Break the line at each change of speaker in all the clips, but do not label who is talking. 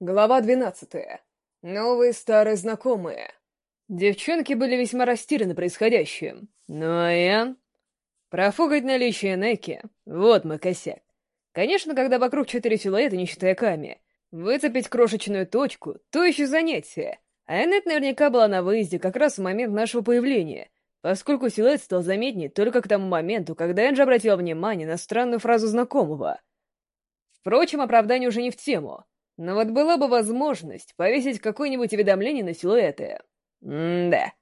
Глава двенадцатая. Новые старые знакомые. Девчонки были весьма растеряны происходящим. Ну а я... Профугать наличие Неки — вот мой косяк. Конечно, когда вокруг четыре силуэта, не считая Ками, выцепить крошечную точку — то еще занятие. А Энет наверняка была на выезде как раз в момент нашего появления, поскольку силуэт стал заметнее только к тому моменту, когда Энджи обратила внимание на странную фразу знакомого. Впрочем, оправдание уже не в тему — но вот была бы возможность повесить какое-нибудь уведомление на силуэты. М-да.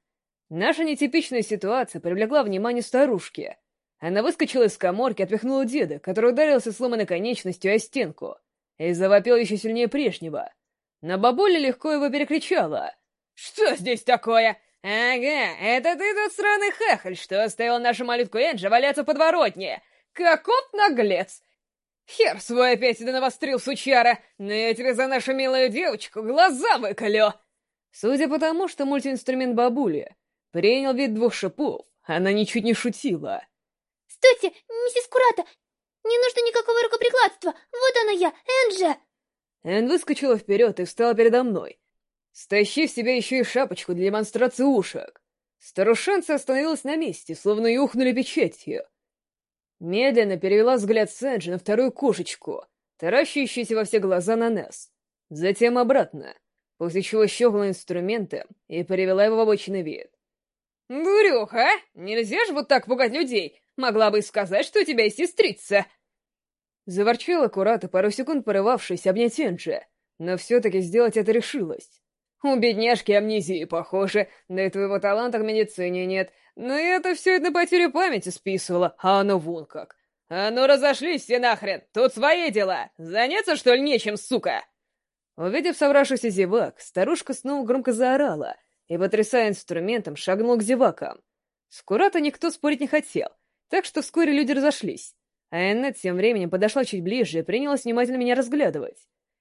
Наша нетипичная ситуация привлекла внимание старушки. Она выскочила из коморки, отпихнула деда, который ударился сломанной конечностью о стенку, и завопил еще сильнее прежнего. На бабуля легко его перекричала. «Что здесь такое? Ага, это ты тот странный хахаль, что оставил нашу малютку Энджи валяться в подворотне! Каков наглец! Хер свой опять да навострил, сучара, но я тебе за нашу милую девочку глаза выколю!» Судя по тому, что мультиинструмент бабули принял вид двух шипов, она ничуть не шутила.
«Стойте, миссис Курата! Не нужно никакого рукоприкладства! Вот она я, Энджи!»
Эн выскочила вперед и встала передо мной, стащив себе еще и шапочку для демонстрации ушек. Старушенца остановилась на месте, словно и ухнули печатью. Медленно перевела взгляд Сэнджи на вторую кошечку, таращащуюся во все глаза на Несс. Затем обратно, после чего щелкнула инструментом и перевела его в обычный вид. «Дурюха? Нельзя же вот так пугать людей! Могла бы и сказать, что у тебя есть сестрица!» Заворчала Курата, пару секунд порывавшись обнять Энджи, но все-таки сделать это решилась. «У бедняжки амнезии, похоже, да и твоего таланта к медицине нет, но это все это на потерю памяти списывало, а оно вон как. А ну разошлись все нахрен, тут свои дела. Заняться, что ли, нечем, сука? Увидев собравшийся зевак, старушка снова громко заорала и, потрясая инструментом, шагнул к зевакам. С Курата никто спорить не хотел, так что вскоре люди разошлись. А Эннет тем временем подошла чуть ближе и принялась внимательно меня разглядывать.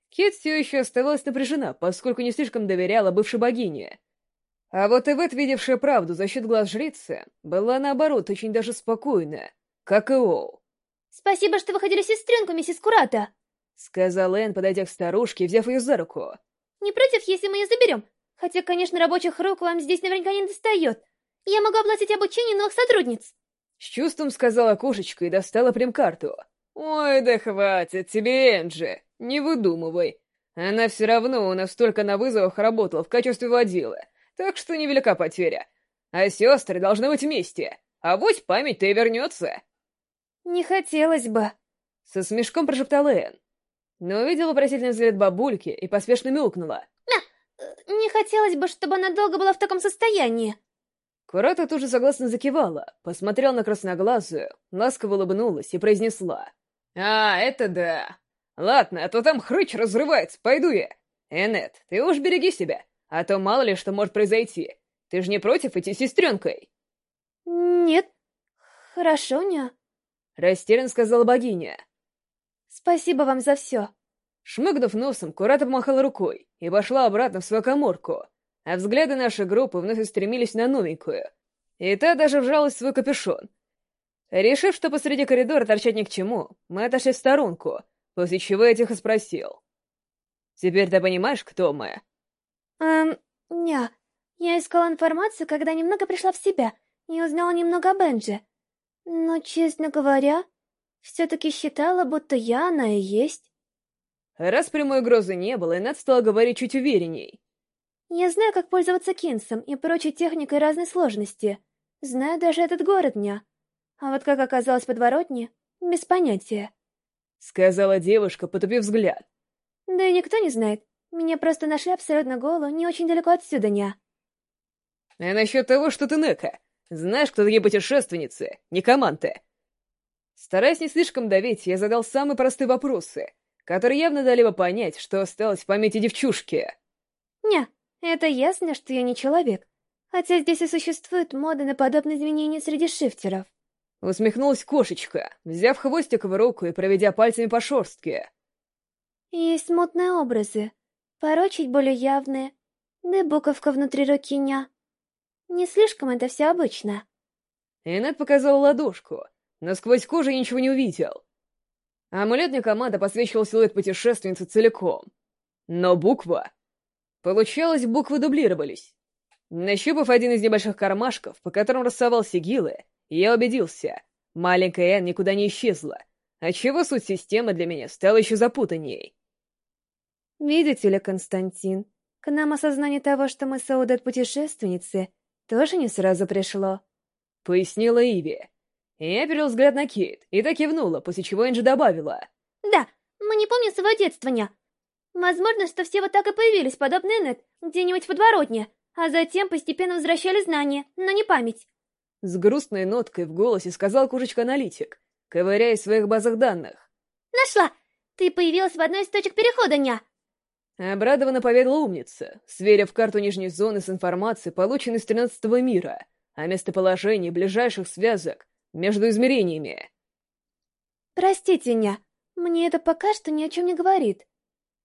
Кит все еще оставалась напряжена, поскольку не слишком доверяла бывшей богине. А вот Эвет, видевшая правду за счет глаз жрицы, была, наоборот, очень даже спокойна, как и Оу.
«Спасибо, что вы ходили сестренку, миссис Курата!»
— сказала Энн, подойдя к старушке, взяв ее за руку.
«Не против, если мы ее заберем? Хотя, конечно, рабочих рук вам здесь наверняка не достает. Я могу оплатить обучение новых сотрудниц!»
С чувством сказала кошечка и достала прем-карту. «Ой, да хватит тебе, Энджи, не выдумывай. Она все равно у нас только на вызовах работала в качестве водила, так что невелика потеря. А сестры должны быть вместе, а вось память-то и вернется.
«Не хотелось бы», —
со смешком прошептала Энн. Но увидела вопросительный взгляд бабульки и поспешно мяукнула.
«На, не хотелось бы, чтобы она долго была в таком состоянии».
Курата тут же согласно закивала, посмотрела на красноглазую, ласково улыбнулась и произнесла. «А, это да. Ладно, а то там хрыч разрывается, пойду я. Энет, ты уж береги себя. А то мало ли что может произойти. Ты же не против идти с сестренкой?
Нет. Хорошо, ня.
Растерян сказала богиня.
Спасибо вам за все.
Шмыгнув носом, Курата помахала рукой и пошла обратно в свою коморку, а взгляды нашей группы вновь устремились на новенькую. И та даже вжалась в свой капюшон. Решив, что посреди коридора торчать ни к чему, мы отошли в сторонку, после чего я тихо спросил. «Теперь ты понимаешь, кто мы?»
Эм, ня. Я искала информацию, когда немного пришла в себя и узнала немного о Бенджи. Но, честно говоря, все-таки считала, будто я она и есть.
Раз прямой угрозы не было, Инет стала говорить чуть уверенней.
Я знаю, как пользоваться кинсом и прочей техникой разной сложности. Знаю даже этот город дня. А вот как оказалось подворотне, без понятия.
Сказала девушка, потупив взгляд.
Да и никто не знает, меня просто нашли абсолютно голую, не очень далеко отсюда, ня.
А насчет того, что ты Нека, знаешь, кто такие путешественницы, не команды? Стараясь не слишком давить, я задал самые простые вопросы, которые явно дали бы понять, что осталось в памяти девчушки.
Ня, это ясно, что я не человек. Хотя здесь и существуют моды на подобные изменения среди шифтеров.
Усмехнулась кошечка, взяв хвостик в руку и проведя пальцами по шерстке.
Есть смутные образы, порой чуть более явные, да и буковка внутри руки ня. Не слишком это все обычно.
Инет показал ладошку, но сквозь кожу ничего не увидел. Амулетная команда посвечивал силуэт путешественницы целиком. Но буква... Получалось, буквы дублировались. Нащупав один из небольших кармашков, по которым рассовал сигилы, я убедился, маленькая Энн никуда не исчезла, отчего суть системы для меня стала еще запутанней.
Видите ли, Константин, к нам осознание того, что мы с Аудет путешественницы, тоже не сразу пришло.
Пояснила Иви. Я перевел взгляд на Кейт и так кивнула, после чего Энджи добавила.
Да, мы не помним своего детствования. Возможно, что все вот так и появились, подобно Эннет, где-нибудь в подворотне, а затем постепенно возвращали знания, но не память.
С грустной ноткой в голосе сказал кошечка-аналитик, ковыряясь в своих базах данных.
Нашла! Ты появилась в одной из точек перехода, ня!
Обрадованно поведала умница, сверив карту нижней зоны с информацией, полученной с тринадцатого мира, о местоположении ближайших связок между измерениями.
Простите, ня, мне это пока что ни о чем не говорит.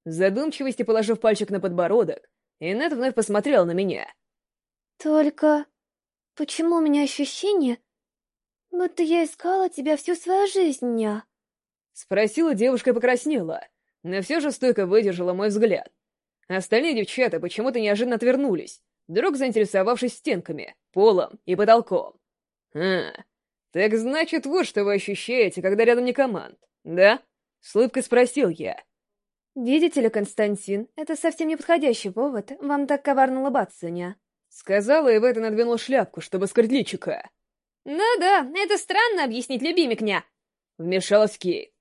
В задумчивости положив пальчик на подбородок, Инет вновь посмотрел на меня.
Только... Почему у меня ощущение, будто я искала тебя всю свою жизнь, ня?
Спросила девушка и покраснела, но все же стойко выдержала мой взгляд. Остальные девчата почему-то неожиданно отвернулись, вдруг заинтересовавшись стенками, полом и потолком. «А, так значит, вот что вы ощущаете, когда рядом не команд, да?» С улыбкой спросил я.
«Видите ли, Константин, это совсем не подходящий повод вам так коварно улыбаться, ня?»
Сказала и в это надвинула шляпку, чтобы скрыть личика.
«Ну да, это странно объяснить любимик, ня!»
Вмешалась Кейт.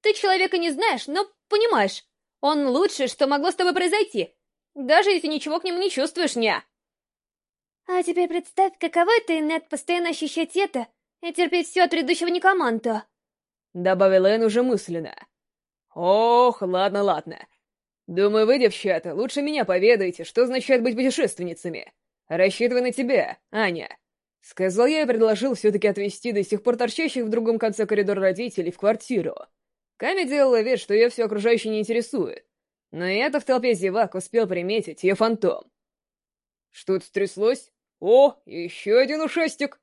«Ты человека не знаешь, но понимаешь, он лучшее, что могло с тобой произойти, даже если ничего к нему не чувствуешь, ня!» «А теперь представь, каково это, Инет, постоянно ощущать это и терпеть все от предыдущего некоманта!»
Добавила Эн уже мысленно. «Ох, ладно, ладно. Думаю, вы, девчата, лучше меня поведаете, что означает быть путешественницами. Рассчитывай на тебя, Аня». Сказал я и предложил все-таки отвезти до сих пор торчащих в другом конце коридора родителей в квартиру. Ками делала вид, что ее все окружающее не интересует. Но я-то в толпе зевак успел приметить ее фантом. «Что-то стряслось? О, еще один ушастик!»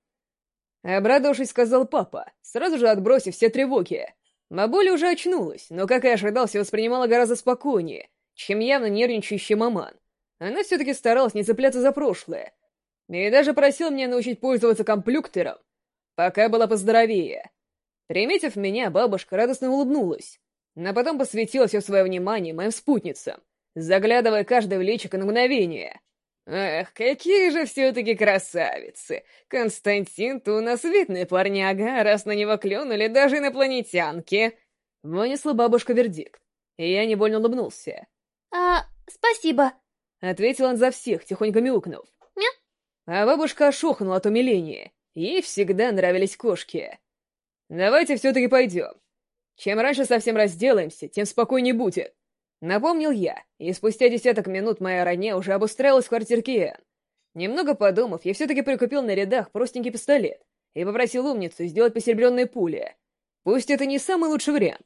Обрадовавшись, сказал папа, сразу же отбросив все тревоги. Бабуля уже очнулась, но, как и ожидался, воспринимала гораздо спокойнее, чем явно нервничающий маман. Она все-таки старалась не цепляться за прошлое. И даже просила меня научить пользоваться комплюктером, пока была поздоровее. Приметив меня, бабушка радостно улыбнулась, но потом посвятила все свое внимание моим спутницам, заглядывая каждое в личико на мгновение. «Эх, какие же все-таки красавицы! Константин-то у нас видный парняга, раз на него клюнули даже инопланетянки!» Вынесла бабушка вердикт, и я невольно улыбнулся.
«А, спасибо!»
— ответил он за всех, тихонько мяукнув.
«Мя?»
А бабушка ошохнула от умиления. Ей всегда нравились кошки. «Давайте все-таки пойдем. Чем раньше совсем разделаемся, тем спокойнее будет. Напомнил я, и спустя десяток минут моя родня уже обустраивалась в квартирке Энн. Немного подумав, я все-таки прикупил на рядах простенький пистолет и попросил умницу сделать посеребренные пули. Пусть это не самый лучший вариант.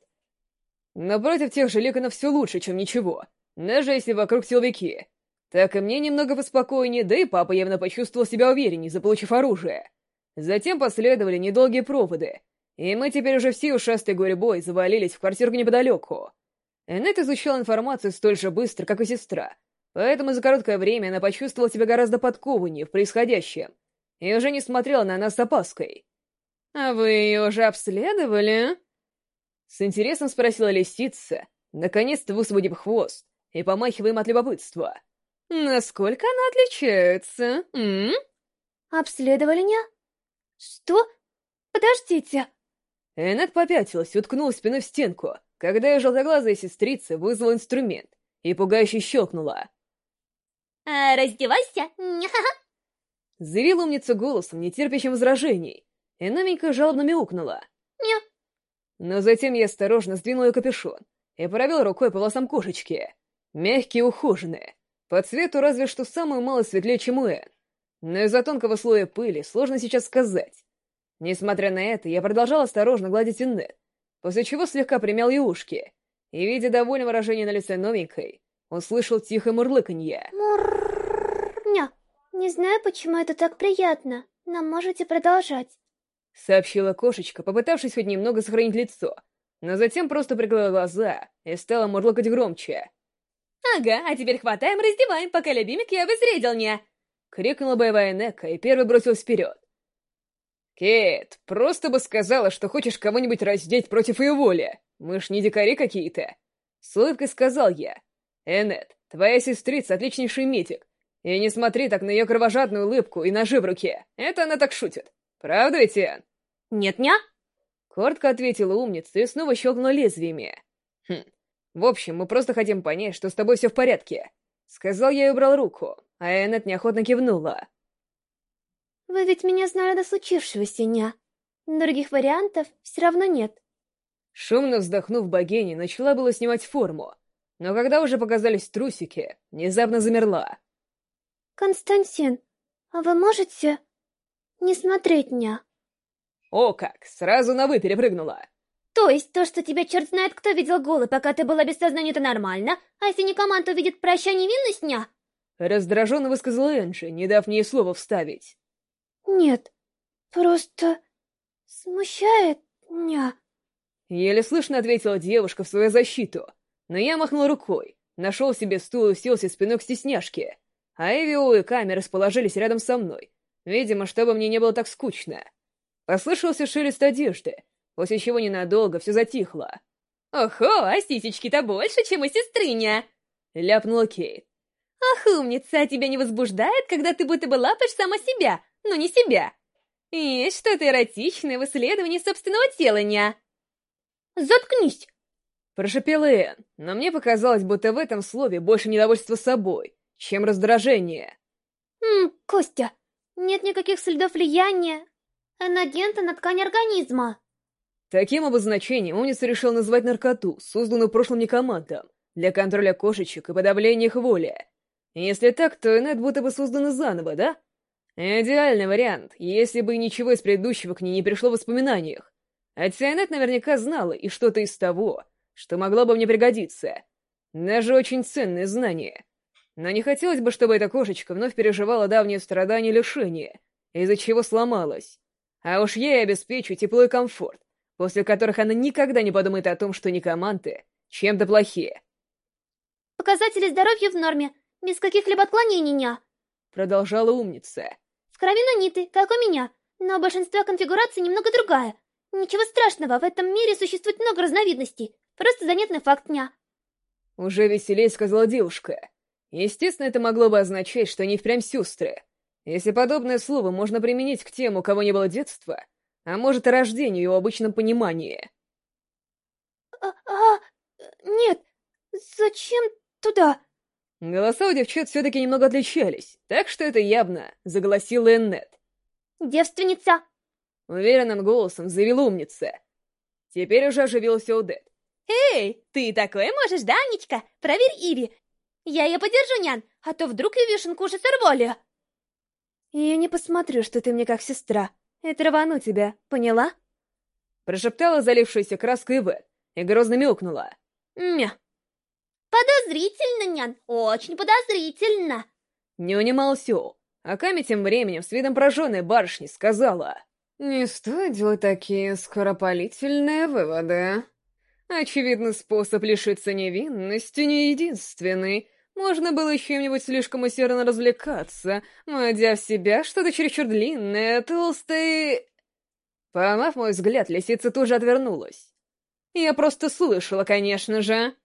Но против тех же ликонов все лучше, чем ничего, даже если вокруг силовики. Так и мне немного поспокойнее, да и папа явно почувствовал себя увереннее, заполучив оружие. Затем последовали недолгие проводы, и мы теперь уже все ушастой гурьбой завалились в квартирку неподалеку. Энет изучала информацию столь же быстро, как и сестра, поэтому за короткое время она почувствовала себя гораздо подкованнее в происходящем и уже не смотрела на нас с опаской. «А вы ее уже обследовали?» С интересом спросила лисица, наконец-то высвободив хвост и помахивая им от любопытства. «Насколько она отличается, м?»
«Обследовали, не? Что? Подождите!»
Энет попятилась и уткнулась спиной в стенку, когда ее желтоглазая сестрица вызвала инструмент и пугающе щелкнула.
А, «Раздевайся!»
Заявила умница голосом, не терпящим возражений, и новенькая жалобно мяукнула.
«Мя!»
Но затем я осторожно сдвинул ее капюшон и провел рукой по волосам кошечки. Мягкие и ухоженные, по цвету разве что самую малость светлее, чем у Энн. Но из-за тонкого слоя пыли сложно сейчас сказать. Несмотря на это, я продолжал осторожно гладить Иннет, после чего слегка примял ей ушки, и, видя довольное выражение на лице новенькой, услышал тихое мурлыканье.
Муррррррня. Не знаю, почему это так приятно, но можете продолжать.
Сообщила кошечка, попытавшись хоть немного сохранить лицо, но затем просто прикрыла глаза и стала мурлыкать громче.
Ага, а теперь хватаем, раздеваем, пока любимик я обезвредил не.
Крикнула боевая Нека и первый бросилась вперед. «Кейт, просто бы сказала, что хочешь кого-нибудь раздеть против ее воли. Мы ж не дикари какие-то!» С улыбкой сказал я. «Энет, твоя сестрица отличнейший метик. И не смотри так на ее кровожадную улыбку и ножи в руке. Это она так шутит. Правда, Этьен?»
«Нет-ня?»
Коротко ответила умница и снова щелкнула лезвиями. «Хм. В общем, мы просто хотим понять, что с тобой все в порядке». Сказал я и убрал руку, а Энет неохотно кивнула.
Вы ведь меня знали до случившегося, ня. Других вариантов все равно нет.
Шумно вздохнув, богиня начала было снимать форму, но когда уже показались трусики, внезапно замерла.
«Константин, а вы можете не смотреть ня?»
«О как! Сразу на «вы» перепрыгнула!»
«То есть то, что тебя черт знает кто видел голый, пока ты была без сознания, это нормально? А если не команда увидит прощание невинность, ня?»
Раздраженно высказала Энджи, не дав мне слова вставить.
Нет, просто смущает меня.
Еле слышно ответила девушка в свою защиту, но я махнул рукой, нашел себе стул и уселся спиной к стесняшке, а Эвио и Ками расположились рядом со мной, видимо, чтобы мне не было так скучно. Послышался шелест одежды, после чего ненадолго все затихло.
«Охо, а сисечки-то больше, чем у сестрыня!»
— ляпнула Кейт.
«Ах, умница, тебя не возбуждает, когда ты будто бы лапаешь сама себя, но не себя. Есть что-то эротичное в исследовании собственного тела, ня. Заткнись!
Прошипела Энн, но мне показалось, будто в этом слове больше недовольства собой, чем раздражение.
Ммм, Костя, нет никаких следов влияния анагента на ткань организма.
Таким обозначением умница решил назвать наркоту, созданную прошлым некомандом, для контроля кошечек и подавления их воли. Если так, то Энет будто бы создана заново, да? Идеальный вариант, если бы ничего из предыдущего к ней не пришло в воспоминаниях. А Цианет наверняка знала и что-то из того, что могло бы мне пригодиться. Даже очень ценные знания. Но не хотелось бы, чтобы эта кошечка вновь переживала давние страдания и лишения, из-за чего сломалась. А уж ей обеспечу тепло и комфорт, после которых она никогда не подумает о том, что некоманты чем-то плохие.
«Показатели здоровья в норме, без каких-либо отклонений, ня!»
Продолжала умница.
В крови наниты, как у меня, но большинство конфигураций немного другая. Ничего страшного, в этом мире существует много разновидностей. Просто занятный факт дня.
Уже веселей сказала девушка. Естественно, это могло бы означать, что они впрямь сестры. Если подобное слово можно применить к тем, у кого не было детства, а может и рождению его обычном понимании.
А, а, нет, зачем туда?
Голоса у девчат все-таки немного отличались, так что это явно заголосила Эннет.
«Девственница!»
Уверенным голосом заявила умница. Теперь уже оживился Удет.
«Эй, ты такое можешь, да, Анечка? Проверь Иви. Я ее подержу, нян, а то вдруг и вишенку уже сорвали».
«Я не посмотрю, что ты мне как сестра. Это рвану тебя, поняла?» Прошептала залившаяся краской Ивет и грозно мяукнула.
«Мя, «Подозрительно, нян, очень подозрительно!»
Не унимался Ол, а Ками тем временем с видом прожженной барышни сказала... «Не стоит делать такие скоропалительные выводы. Очевидно, способ лишиться невинности не единственный. Можно было чем-нибудь слишком усердно развлекаться, вводя в себя что-то чересчур длинное, толстое...» Поймав мой взгляд, лисица тоже отвернулась. Я просто слышала, конечно же.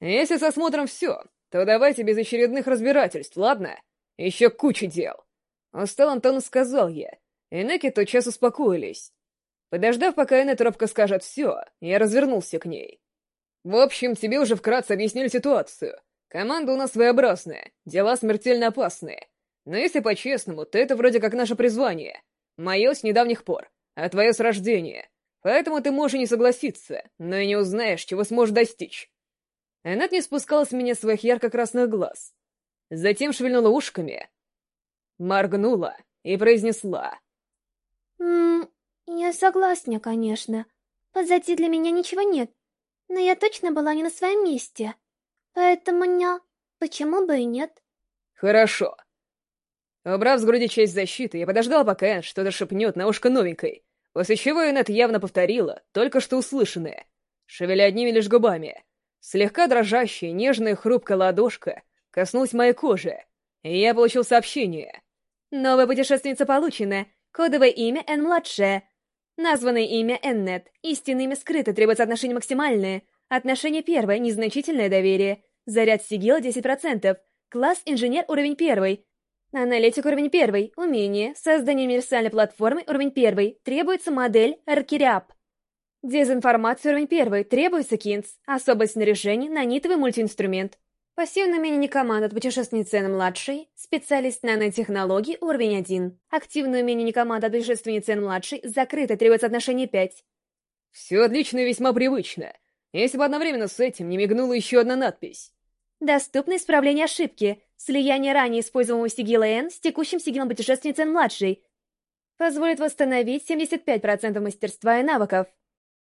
Если со смотром все, то давайте без очередных разбирательств, ладно? Еще куча дел. Устал Антону сказал я, и Неки тотчас успокоились. Подождав, пока Энет робко скажет все, я развернулся к ней. В общем, тебе уже вкратце объяснили ситуацию. Команда у нас своеобразная, дела смертельно опасные. Но если по-честному, то это вроде как наше призвание. Мое с недавних пор, а твое с рождения. Поэтому ты можешь не согласиться, но и не узнаешь, чего сможешь достичь. Эннет не спускала с меня своих ярко-красных глаз. Затем шевельнула ушками, моргнула и произнесла.
«Ммм, я согласна, конечно. Позади для меня ничего нет, но я точно была не на своем месте. Поэтому, ня, почему бы и нет?»
«Хорошо». Убрав с груди часть защиты, я подождала, пока Энн что-то шепнет на ушко новенькой, после чего Эннет явно повторила только что услышанное, шевеля одними лишь губами —
Слегка дрожащая, нежная, хрупкая ладошка коснулась моей кожи, и я получил сообщение.
Новая путешественница получена. Кодовое имя N-младшая. Названное имя N-нет. Истинное имя скрыто, требуется отношение максимальное. Отношение первое, незначительное доверие. Заряд сигила 10%. Класс инженер уровень первый. Аналитик уровень первый. Умение. Создание универсальной платформы уровень первый. Требуется модель Аркириап. Дезинформация уровень первый. Требуется Кинс. Особое снаряжение, нанитовый мультиинструмент. Пассивное умение Никоманд от путешественницы N-младшей. Специалист нанотехнологий уровень 1. Активное умение Никоманд от путешественницы N-младшей. Закрыто, требуется отношение 5.
Все отлично и весьма привычно. Если бы одновременно с этим не мигнула еще одна надпись.
Доступно исправление ошибки. Слияние ранее используемого сигила N с текущим сигилом путешественницы N-младшей. Позволит восстановить 75% мастерства и навыков.